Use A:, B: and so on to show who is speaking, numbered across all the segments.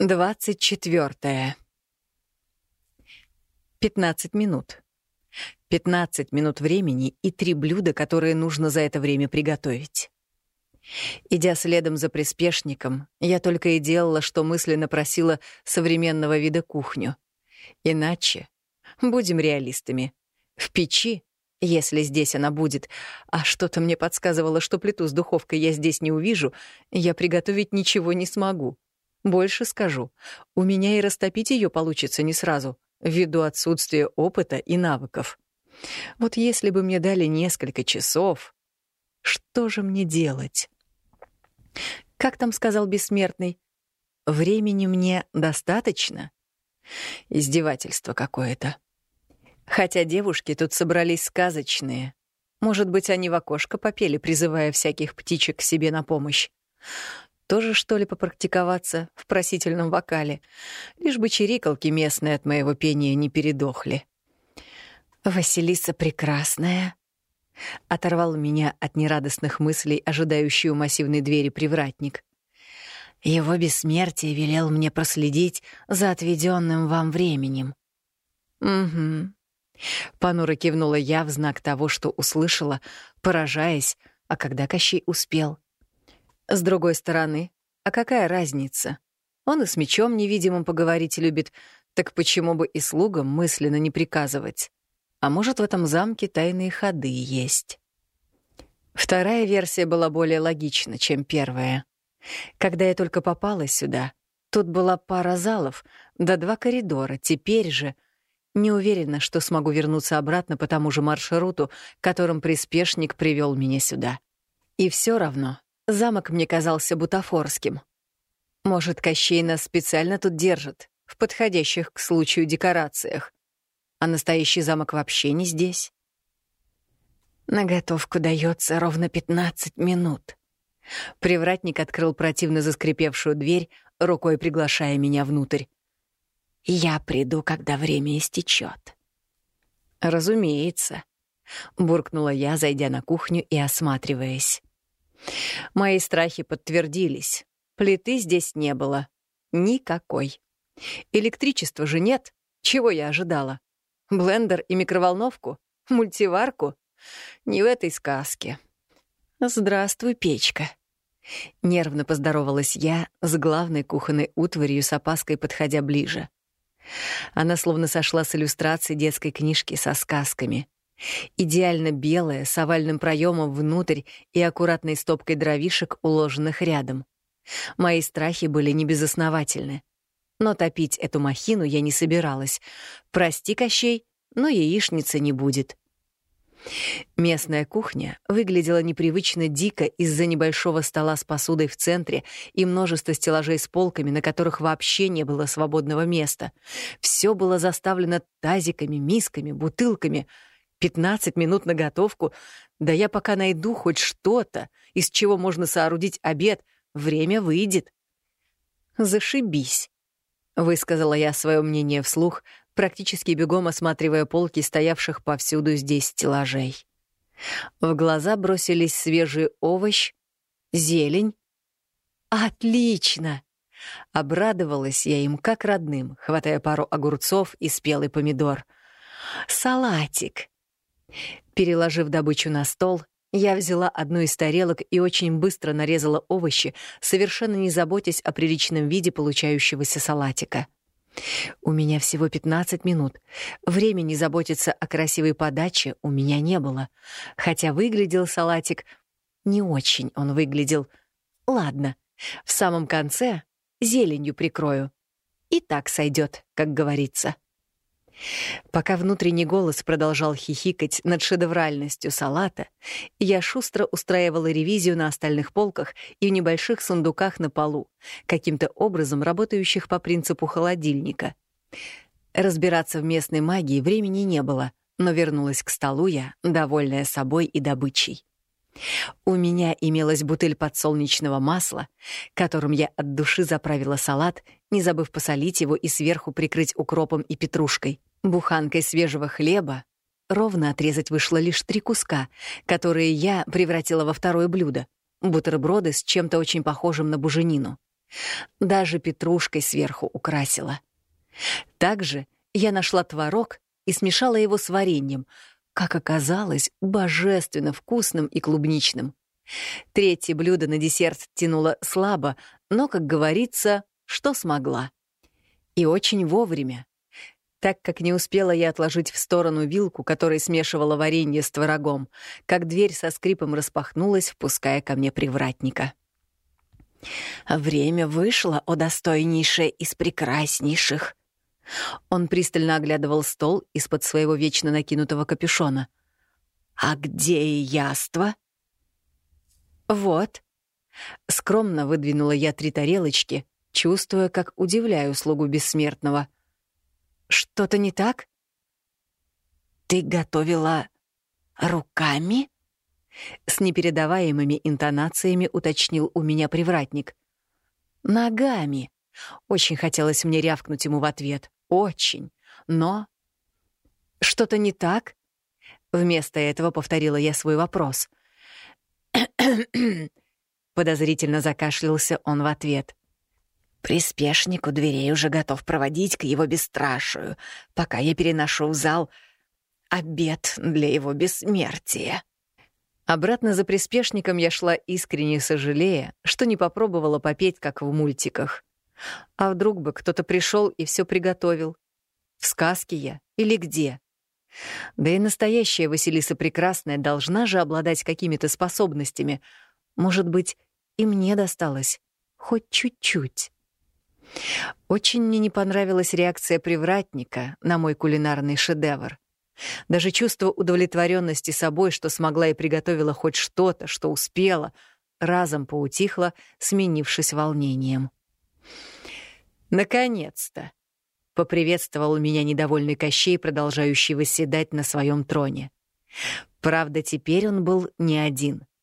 A: Двадцать четвертое. Пятнадцать минут. Пятнадцать минут времени и три блюда, которые нужно за это время приготовить. Идя следом за приспешником, я только и делала, что мысленно просила современного вида кухню. Иначе, будем реалистами, в печи, если здесь она будет, а что-то мне подсказывало, что плиту с духовкой я здесь не увижу, я приготовить ничего не смогу. Больше скажу, у меня и растопить ее получится не сразу, ввиду отсутствия опыта и навыков. Вот если бы мне дали несколько часов, что же мне делать? Как там сказал бессмертный? Времени мне достаточно? Издевательство какое-то. Хотя девушки тут собрались сказочные. Может быть, они в окошко попели, призывая всяких птичек к себе на помощь. Тоже, что ли, попрактиковаться в просительном вокале? Лишь бы чирикалки местные от моего пения не передохли. «Василиса прекрасная», — оторвал меня от нерадостных мыслей, ожидающий у массивной двери привратник. «Его бессмертие велел мне проследить за отведенным вам временем». «Угу». Понуро кивнула я в знак того, что услышала, поражаясь, а когда Кощей успел — с другой стороны, а какая разница? Он и с мечом невидимым поговорить любит, так почему бы и слугам мысленно не приказывать? А может, в этом замке тайные ходы есть? Вторая версия была более логична, чем первая. Когда я только попала сюда, тут была пара залов, да два коридора. Теперь же не уверена, что смогу вернуться обратно по тому же маршруту, которым приспешник привел меня сюда. И все равно Замок мне казался бутафорским. Может, Кощей нас специально тут держит, в подходящих к случаю декорациях. А настоящий замок вообще не здесь. На готовку дается ровно 15 минут. Привратник открыл противно заскрипевшую дверь, рукой приглашая меня внутрь. «Я приду, когда время истечет. «Разумеется», — буркнула я, зайдя на кухню и осматриваясь. Мои страхи подтвердились. Плиты здесь не было. Никакой. Электричества же нет. Чего я ожидала? Блендер и микроволновку? Мультиварку? Не в этой сказке. Здравствуй, печка. Нервно поздоровалась я с главной кухонной утварью с опаской, подходя ближе. Она словно сошла с иллюстрации детской книжки со сказками. Идеально белая, с овальным проемом внутрь и аккуратной стопкой дровишек, уложенных рядом. Мои страхи были небезосновательны. Но топить эту махину я не собиралась. Прости, Кощей, но яичницы не будет. Местная кухня выглядела непривычно дико из-за небольшого стола с посудой в центре и множества стеллажей с полками, на которых вообще не было свободного места. Все было заставлено тазиками, мисками, бутылками — 15 минут на готовку. Да я пока найду хоть что-то, из чего можно соорудить обед, время выйдет. Зашибись, высказала я свое мнение вслух, практически бегом осматривая полки стоявших повсюду здесь стеллажей. В глаза бросились свежий овощ, зелень. Отлично! Обрадовалась я им как родным, хватая пару огурцов и спелый помидор. Салатик. Переложив добычу на стол, я взяла одну из тарелок и очень быстро нарезала овощи, совершенно не заботясь о приличном виде получающегося салатика. У меня всего 15 минут. Времени заботиться о красивой подаче у меня не было. Хотя выглядел салатик... Не очень он выглядел. Ладно, в самом конце зеленью прикрою. И так сойдет, как говорится. Пока внутренний голос продолжал хихикать над шедевральностью салата, я шустро устраивала ревизию на остальных полках и в небольших сундуках на полу, каким-то образом работающих по принципу холодильника. Разбираться в местной магии времени не было, но вернулась к столу я, довольная собой и добычей. У меня имелась бутыль подсолнечного масла, которым я от души заправила салат, не забыв посолить его и сверху прикрыть укропом и петрушкой. Буханкой свежего хлеба ровно отрезать вышло лишь три куска, которые я превратила во второе блюдо — бутерброды с чем-то очень похожим на буженину. Даже петрушкой сверху украсила. Также я нашла творог и смешала его с вареньем, как оказалось, божественно вкусным и клубничным. Третье блюдо на десерт тянуло слабо, но, как говорится, что смогла. И очень вовремя. Так как не успела я отложить в сторону вилку, которой смешивала варенье с творогом, как дверь со скрипом распахнулась, впуская ко мне привратника. «Время вышло, о достойнейшее из прекраснейших!» Он пристально оглядывал стол из-под своего вечно накинутого капюшона. «А где яство?» «Вот». Скромно выдвинула я три тарелочки, чувствуя, как удивляю слугу бессмертного. «Что-то не так?» «Ты готовила руками?» С непередаваемыми интонациями уточнил у меня привратник. «Ногами!» Очень хотелось мне рявкнуть ему в ответ. Очень. Но... «Что-то не так?» Вместо этого повторила я свой вопрос. Подозрительно закашлялся он в ответ. Приспешник у дверей уже готов проводить к его бесстрашию, пока я переношу в зал обед для его бессмертия. Обратно за приспешником я шла искренне сожалея, что не попробовала попеть, как в мультиках. А вдруг бы кто-то пришел и все приготовил? В сказке я или где? Да и настоящая Василиса Прекрасная должна же обладать какими-то способностями. Может быть, и мне досталось. Хоть чуть-чуть. Очень мне не понравилась реакция привратника на мой кулинарный шедевр. Даже чувство удовлетворенности собой, что смогла и приготовила хоть что-то, что успела, разом поутихло, сменившись волнением. «Наконец-то!» — поприветствовал меня недовольный Кощей, продолжающий восседать на своем троне. Правда, теперь он был не один —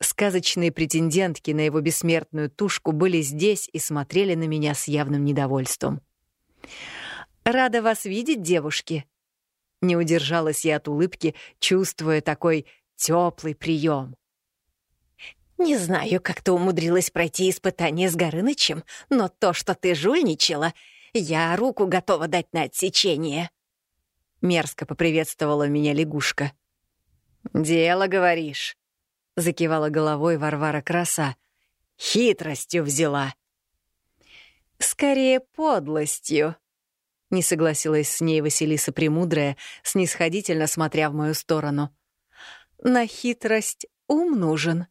A: Сказочные претендентки на его бессмертную тушку были здесь и смотрели на меня с явным недовольством. «Рада вас видеть, девушки!» Не удержалась я от улыбки, чувствуя такой теплый прием. «Не знаю, как ты умудрилась пройти испытание с Горынычем, но то, что ты жульничала, я руку готова дать на отсечение». Мерзко поприветствовала меня лягушка. «Дело, говоришь?» — закивала головой Варвара Краса. «Хитростью взяла». «Скорее, подлостью», — не согласилась с ней Василиса Премудрая, снисходительно смотря в мою сторону. «На хитрость ум нужен,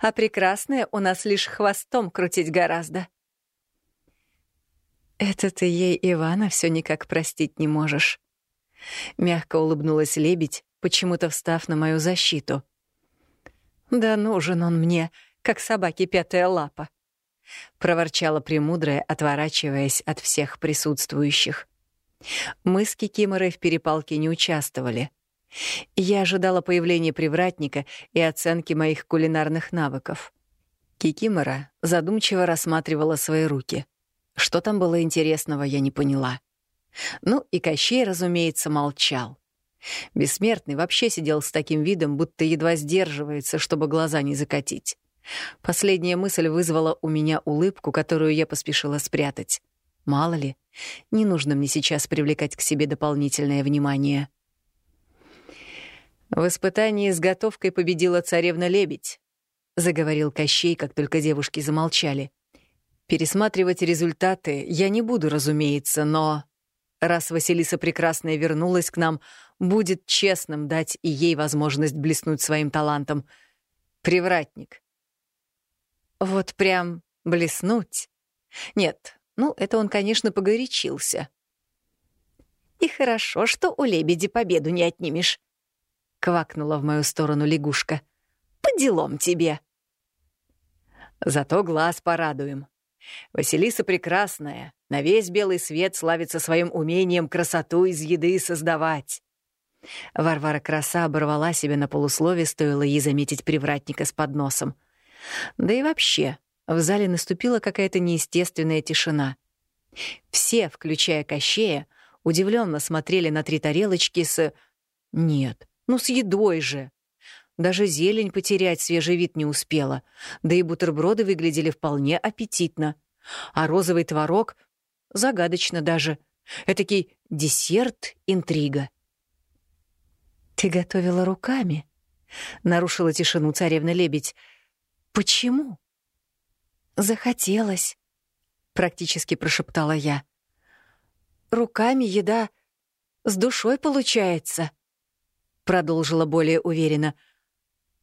A: а прекрасное у нас лишь хвостом крутить гораздо». «Это ты ей, Ивана, все никак простить не можешь». Мягко улыбнулась лебедь, почему-то встав на мою защиту. «Да нужен он мне, как собаке пятая лапа», — проворчала Премудрая, отворачиваясь от всех присутствующих. Мы с Кикиморой в перепалке не участвовали. Я ожидала появления привратника и оценки моих кулинарных навыков. Кикимора задумчиво рассматривала свои руки. Что там было интересного, я не поняла. Ну и Кощей, разумеется, молчал. Бессмертный вообще сидел с таким видом, будто едва сдерживается, чтобы глаза не закатить. Последняя мысль вызвала у меня улыбку, которую я поспешила спрятать. Мало ли, не нужно мне сейчас привлекать к себе дополнительное внимание. В испытании с готовкой победила царевна-лебедь, заговорил Кощей, как только девушки замолчали. Пересматривать результаты я не буду, разумеется, но раз Василиса Прекрасная вернулась к нам, будет честным дать и ей возможность блеснуть своим талантом. Привратник. Вот прям блеснуть. Нет, ну, это он, конечно, погорячился. И хорошо, что у лебеди победу не отнимешь. Квакнула в мою сторону лягушка. По делам тебе. Зато глаз порадуем. Василиса прекрасная, на весь белый свет славится своим умением красоту из еды создавать. Варвара Краса оборвала себя на полуслове, стоило ей заметить привратника с подносом. Да и вообще, в зале наступила какая-то неестественная тишина. Все, включая Кощея, удивленно смотрели на три тарелочки с... Нет, ну с едой же. Даже зелень потерять свежий вид не успела, да и бутерброды выглядели вполне аппетитно. А розовый творог — загадочно даже. Этакий десерт-интрига. «Ты готовила руками?» — нарушила тишину царевна-лебедь. «Почему?» «Захотелось», — практически прошептала я. «Руками еда с душой получается», — продолжила более уверенно.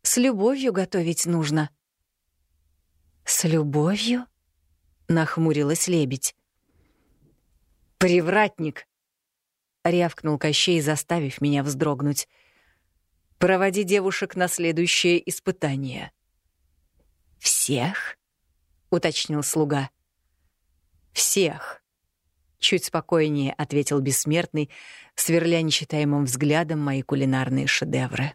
A: «С любовью готовить нужно». «С любовью?» — нахмурилась лебедь. «Привратник!» — рявкнул Кощей, заставив меня вздрогнуть. «Проводи девушек на следующее испытание». «Всех?» — уточнил слуга. «Всех!» — чуть спокойнее ответил бессмертный, сверля нечитаемым взглядом мои кулинарные шедевры.